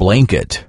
blanket.